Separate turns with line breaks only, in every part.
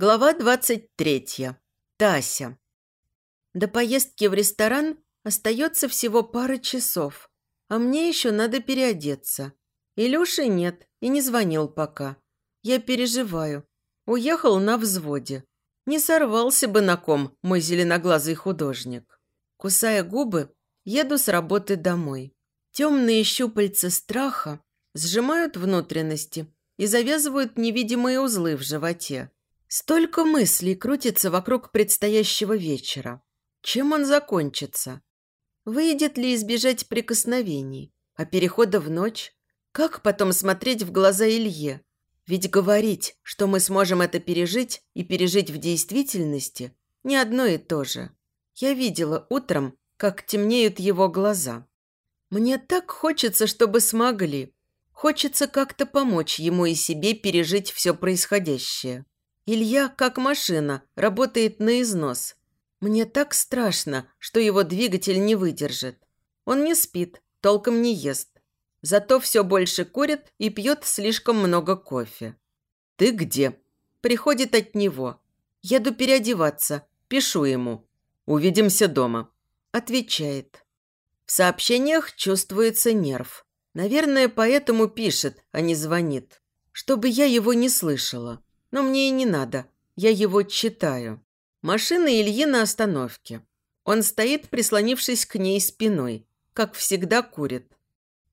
Глава 23. Тася. До поездки в ресторан остается всего пара часов, а мне еще надо переодеться. Илюши нет и не звонил пока. Я переживаю. Уехал на взводе. Не сорвался бы на ком мой зеленоглазый художник. Кусая губы, еду с работы домой. Темные щупальца страха сжимают внутренности и завязывают невидимые узлы в животе. Столько мыслей крутится вокруг предстоящего вечера. Чем он закончится? Выйдет ли избежать прикосновений? А перехода в ночь? Как потом смотреть в глаза Илье? Ведь говорить, что мы сможем это пережить и пережить в действительности, не одно и то же. Я видела утром, как темнеют его глаза. Мне так хочется, чтобы смогли. Хочется как-то помочь ему и себе пережить все происходящее. Илья, как машина, работает на износ. Мне так страшно, что его двигатель не выдержит. Он не спит, толком не ест. Зато все больше курит и пьет слишком много кофе. «Ты где?» Приходит от него. «Еду переодеваться. Пишу ему. Увидимся дома». Отвечает. В сообщениях чувствуется нерв. Наверное, поэтому пишет, а не звонит. Чтобы я его не слышала. Но мне и не надо. Я его читаю. Машина Ильи на остановке. Он стоит, прислонившись к ней спиной. Как всегда курит.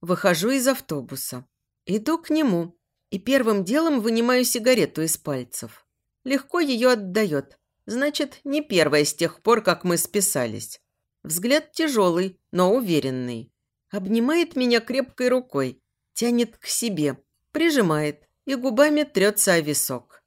Выхожу из автобуса. Иду к нему. И первым делом вынимаю сигарету из пальцев. Легко ее отдает. Значит, не первая с тех пор, как мы списались. Взгляд тяжелый, но уверенный. Обнимает меня крепкой рукой. Тянет к себе. Прижимает. И губами трется о висок.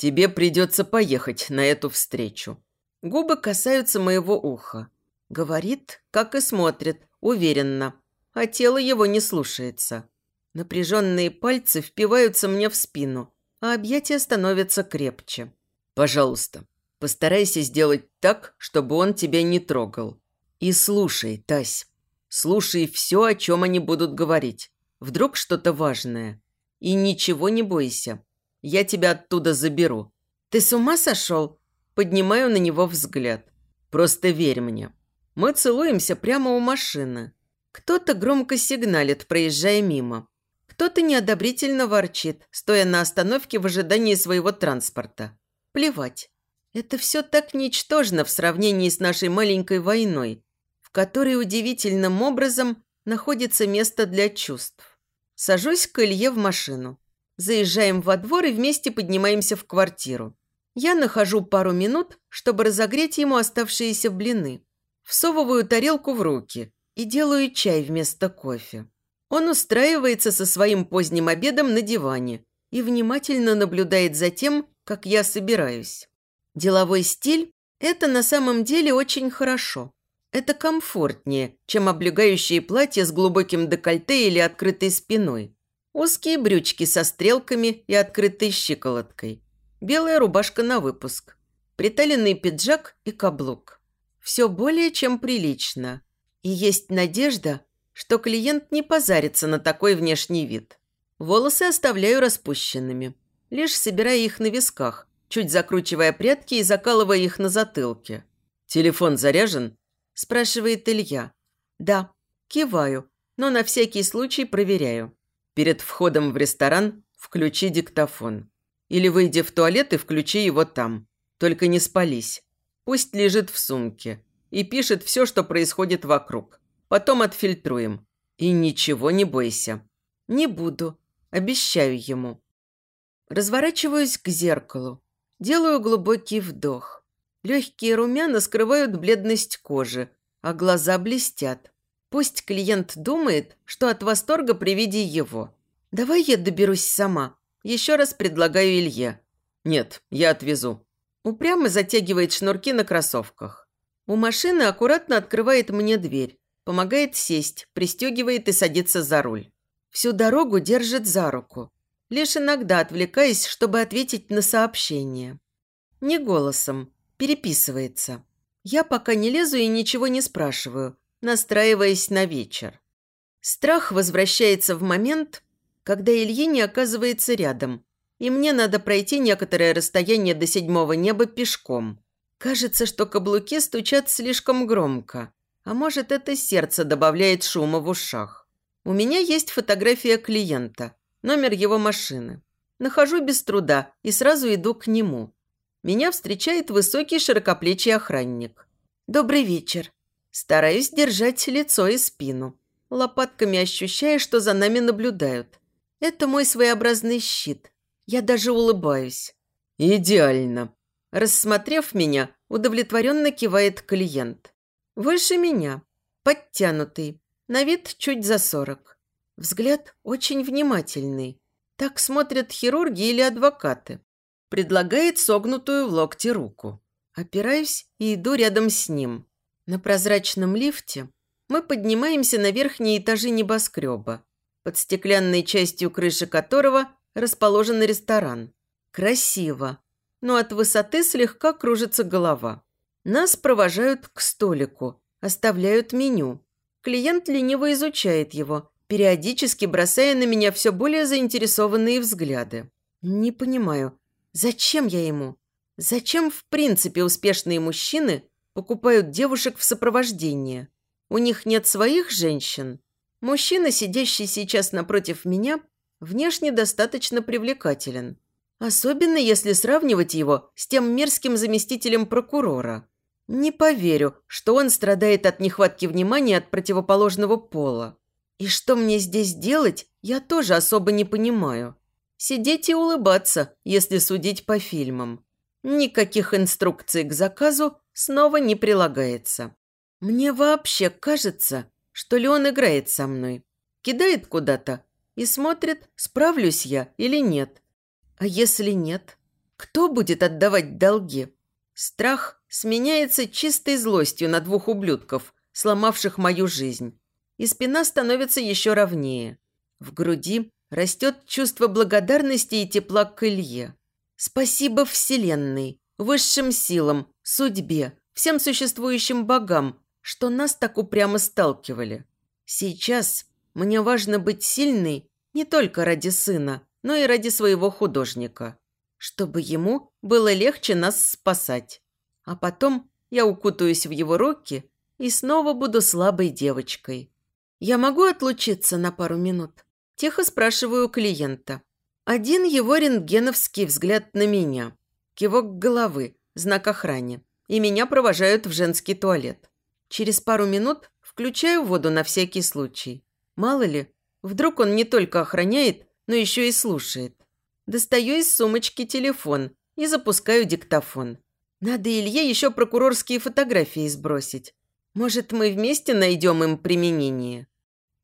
Тебе придется поехать на эту встречу. Губы касаются моего уха. Говорит, как и смотрит, уверенно, а тело его не слушается. Напряженные пальцы впиваются мне в спину, а объятия становятся крепче. Пожалуйста, постарайся сделать так, чтобы он тебя не трогал. И слушай, Тась, слушай все, о чем они будут говорить. Вдруг что-то важное. И ничего не бойся. Я тебя оттуда заберу. Ты с ума сошел? Поднимаю на него взгляд. Просто верь мне. Мы целуемся прямо у машины. Кто-то громко сигналит, проезжая мимо. Кто-то неодобрительно ворчит, стоя на остановке в ожидании своего транспорта. Плевать. Это все так ничтожно в сравнении с нашей маленькой войной, в которой удивительным образом находится место для чувств. Сажусь к Илье в машину. Заезжаем во двор и вместе поднимаемся в квартиру. Я нахожу пару минут, чтобы разогреть ему оставшиеся блины. Всовываю тарелку в руки и делаю чай вместо кофе. Он устраивается со своим поздним обедом на диване и внимательно наблюдает за тем, как я собираюсь. Деловой стиль – это на самом деле очень хорошо. Это комфортнее, чем облегающие платья с глубоким декольте или открытой спиной. Узкие брючки со стрелками и открытой щиколоткой. Белая рубашка на выпуск. Приталенный пиджак и каблук. Все более чем прилично. И есть надежда, что клиент не позарится на такой внешний вид. Волосы оставляю распущенными, лишь собирая их на висках, чуть закручивая прядки и закалывая их на затылке. «Телефон заряжен?» – спрашивает Илья. «Да». Киваю, но на всякий случай проверяю. Перед входом в ресторан включи диктофон. Или выйди в туалет и включи его там. Только не спались. Пусть лежит в сумке. И пишет все, что происходит вокруг. Потом отфильтруем. И ничего не бойся. Не буду. Обещаю ему. Разворачиваюсь к зеркалу. Делаю глубокий вдох. Легкие румяна скрывают бледность кожи, а глаза блестят. Пусть клиент думает, что от восторга при виде его. Давай я доберусь сама. Еще раз предлагаю Илье. Нет, я отвезу. Упрямо затягивает шнурки на кроссовках. У машины аккуратно открывает мне дверь. Помогает сесть, пристегивает и садится за руль. Всю дорогу держит за руку. Лишь иногда отвлекаясь, чтобы ответить на сообщение. Не голосом, переписывается. Я пока не лезу и ничего не спрашиваю, настраиваясь на вечер. Страх возвращается в момент, когда Ильи не оказывается рядом, и мне надо пройти некоторое расстояние до седьмого неба пешком. Кажется, что каблуки стучат слишком громко. А может, это сердце добавляет шума в ушах. У меня есть фотография клиента, номер его машины. Нахожу без труда и сразу иду к нему. Меня встречает высокий широкоплечий охранник. «Добрый вечер». Стараюсь держать лицо и спину, лопатками ощущая, что за нами наблюдают. Это мой своеобразный щит. Я даже улыбаюсь. «Идеально». Рассмотрев меня, удовлетворенно кивает клиент. Выше меня, подтянутый, на вид чуть за сорок. Взгляд очень внимательный. Так смотрят хирурги или адвокаты. Предлагает согнутую в локте руку. Опираюсь и иду рядом с ним. На прозрачном лифте мы поднимаемся на верхние этажи небоскреба, под стеклянной частью крыши которого расположен ресторан. Красиво, но от высоты слегка кружится голова. Нас провожают к столику, оставляют меню. Клиент лениво изучает его, периодически бросая на меня все более заинтересованные взгляды. Не понимаю, зачем я ему? Зачем, в принципе, успешные мужчины покупают девушек в сопровождение? У них нет своих женщин? Мужчина, сидящий сейчас напротив меня, внешне достаточно привлекателен. Особенно если сравнивать его с тем мерзким заместителем прокурора. Не поверю, что он страдает от нехватки внимания от противоположного пола. И что мне здесь делать, я тоже особо не понимаю. Сидеть и улыбаться, если судить по фильмам. Никаких инструкций к заказу снова не прилагается. Мне вообще кажется, что ли он играет со мной. Кидает куда-то и смотрит, справлюсь я или нет. А если нет? Кто будет отдавать долги? Страх сменяется чистой злостью на двух ублюдков, сломавших мою жизнь. И спина становится еще ровнее. В груди растет чувство благодарности и тепла к Илье. Спасибо Вселенной, высшим силам, судьбе, всем существующим богам, что нас так упрямо сталкивали. Сейчас мне важно быть сильной не только ради сына, но и ради своего художника, чтобы ему было легче нас спасать. А потом я укутаюсь в его руки и снова буду слабой девочкой. «Я могу отлучиться на пару минут?» Тихо спрашиваю клиента. Один его рентгеновский взгляд на меня. Кивок головы, знак охране. И меня провожают в женский туалет. Через пару минут включаю воду на всякий случай. Мало ли, вдруг он не только охраняет, но еще и слушает. Достаю из сумочки телефон и запускаю диктофон. Надо Илье еще прокурорские фотографии сбросить. Может, мы вместе найдем им применение.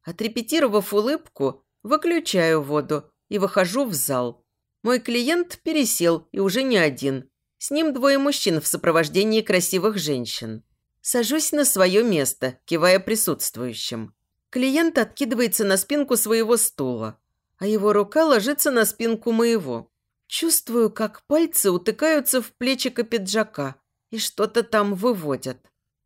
Отрепетировав улыбку, выключаю воду и выхожу в зал. Мой клиент пересел и уже не один. С ним двое мужчин в сопровождении красивых женщин. Сажусь на свое место, кивая присутствующим. Клиент откидывается на спинку своего стула а его рука ложится на спинку моего. Чувствую, как пальцы утыкаются в плечико пиджака и что-то там выводят.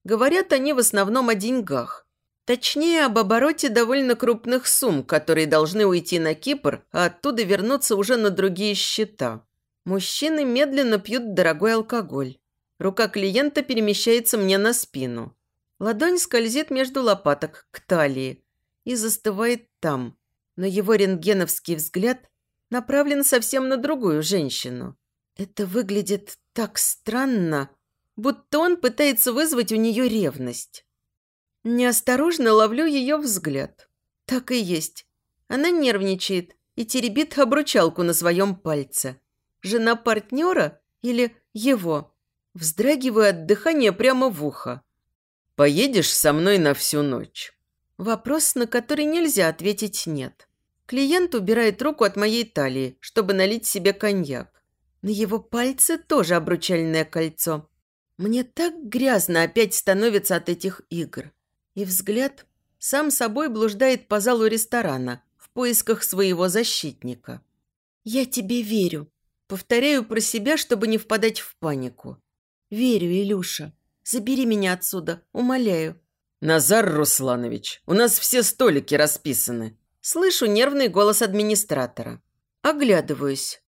Говорят они в основном о деньгах. Точнее, об обороте довольно крупных сумм, которые должны уйти на Кипр, а оттуда вернуться уже на другие счета. Мужчины медленно пьют дорогой алкоголь. Рука клиента перемещается мне на спину. Ладонь скользит между лопаток к талии и застывает там – но его рентгеновский взгляд направлен совсем на другую женщину. Это выглядит так странно, будто он пытается вызвать у нее ревность. Неосторожно ловлю ее взгляд. Так и есть. Она нервничает и теребит обручалку на своем пальце. Жена партнера или его? Вздрагиваю от дыхания прямо в ухо. «Поедешь со мной на всю ночь?» Вопрос, на который нельзя ответить «нет». Клиент убирает руку от моей талии, чтобы налить себе коньяк. На его пальце тоже обручальное кольцо. Мне так грязно опять становится от этих игр. И взгляд сам собой блуждает по залу ресторана в поисках своего защитника. «Я тебе верю», – повторяю про себя, чтобы не впадать в панику. «Верю, Илюша. Забери меня отсюда, умоляю».
«Назар Русланович, у нас все столики расписаны»,
Слышу нервный голос администратора. Оглядываюсь.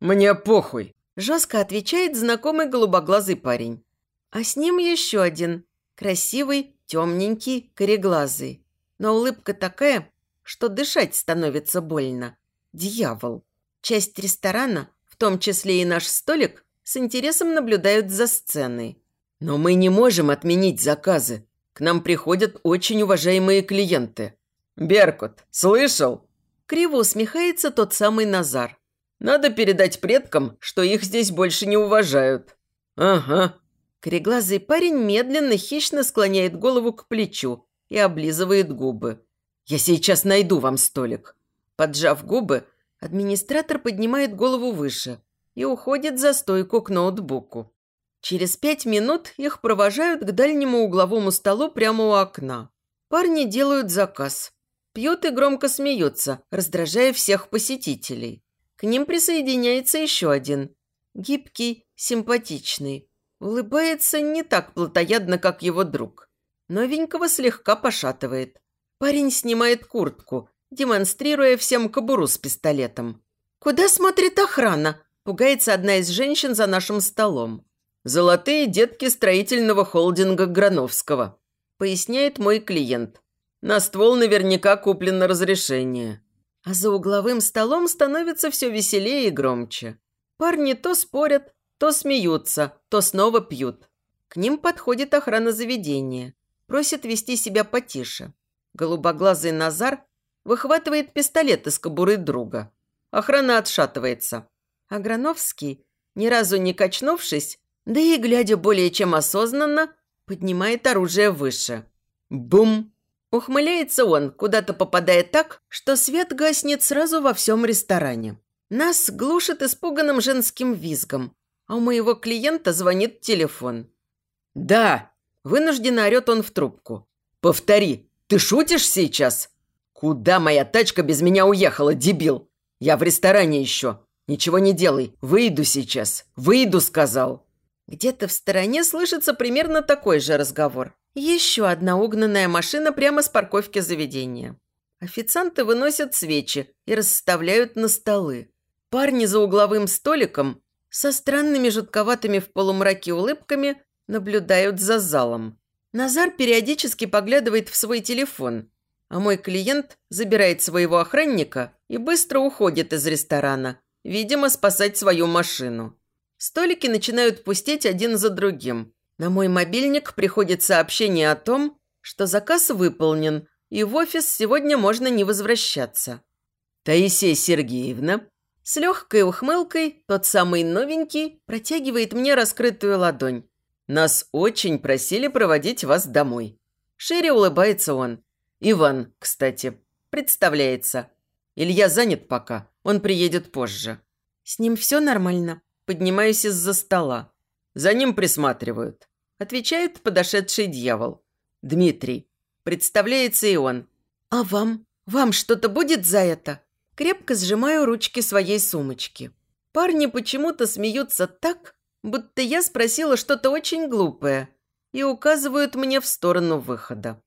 «Мне похуй», –
жестко отвечает знакомый голубоглазый парень. А с ним еще один, красивый, темненький, кореглазый. Но улыбка такая, что дышать становится больно. Дьявол. Часть ресторана, в том числе и наш столик, с интересом наблюдают за сценой.
«Но мы не можем отменить заказы. К нам приходят очень уважаемые клиенты». «Беркут, слышал?»
Криво усмехается тот самый Назар.
«Надо передать предкам, что их здесь больше не уважают». «Ага».
Кореглазый парень медленно, хищно склоняет голову к плечу и облизывает губы. «Я сейчас найду вам столик». Поджав губы, администратор поднимает голову выше и уходит за стойку к ноутбуку. Через пять минут их провожают к дальнему угловому столу прямо у окна. Парни делают заказ. Пьют и громко смеются, раздражая всех посетителей. К ним присоединяется еще один. Гибкий, симпатичный. Улыбается не так плотоядно, как его друг. Новенького слегка пошатывает. Парень снимает куртку, демонстрируя всем кобуру с пистолетом. «Куда смотрит охрана?» – пугается одна из женщин за нашим столом.
«Золотые детки строительного холдинга Грановского», – поясняет мой клиент. «На ствол наверняка куплено разрешение».
А за угловым столом становится все веселее и громче. Парни то спорят, то смеются, то снова пьют. К ним подходит охрана заведения. Просит вести себя потише. Голубоглазый Назар выхватывает пистолет из кобуры друга. Охрана отшатывается. А Грановский, ни разу не качнувшись, да и, глядя более чем осознанно, поднимает оружие выше. Бум! Ухмыляется он, куда-то попадая так, что свет гаснет сразу во всем ресторане. Нас глушит испуганным женским визгом, а у моего клиента звонит телефон.
«Да!»
– вынужденно орет он в трубку.
«Повтори, ты шутишь сейчас? Куда моя тачка без меня уехала, дебил? Я в ресторане еще. Ничего не делай, выйду сейчас. Выйду, сказал».
Где-то в стороне слышится примерно такой же разговор. Еще одна угнанная машина прямо с парковки заведения. Официанты выносят свечи и расставляют на столы. Парни за угловым столиком со странными жутковатыми в полумраке улыбками наблюдают за залом. Назар периодически поглядывает в свой телефон, а мой клиент забирает своего охранника и быстро уходит из ресторана, видимо, спасать свою машину. Столики начинают пустеть один за другим. На мой мобильник приходит сообщение о том, что заказ выполнен, и в офис сегодня можно не возвращаться.
Таисия Сергеевна
с легкой ухмылкой тот самый новенький протягивает мне раскрытую ладонь.
Нас очень просили проводить вас домой.
Шире улыбается он.
Иван, кстати, представляется. Илья занят пока, он приедет позже.
С ним все нормально. Поднимаюсь из-за стола.
За ним присматривают.
Отвечает подошедший дьявол.
Дмитрий.
Представляется и он. А вам? Вам что-то будет за это? Крепко сжимаю ручки своей сумочки. Парни почему-то смеются так, будто я спросила что-то очень глупое и указывают мне в сторону выхода.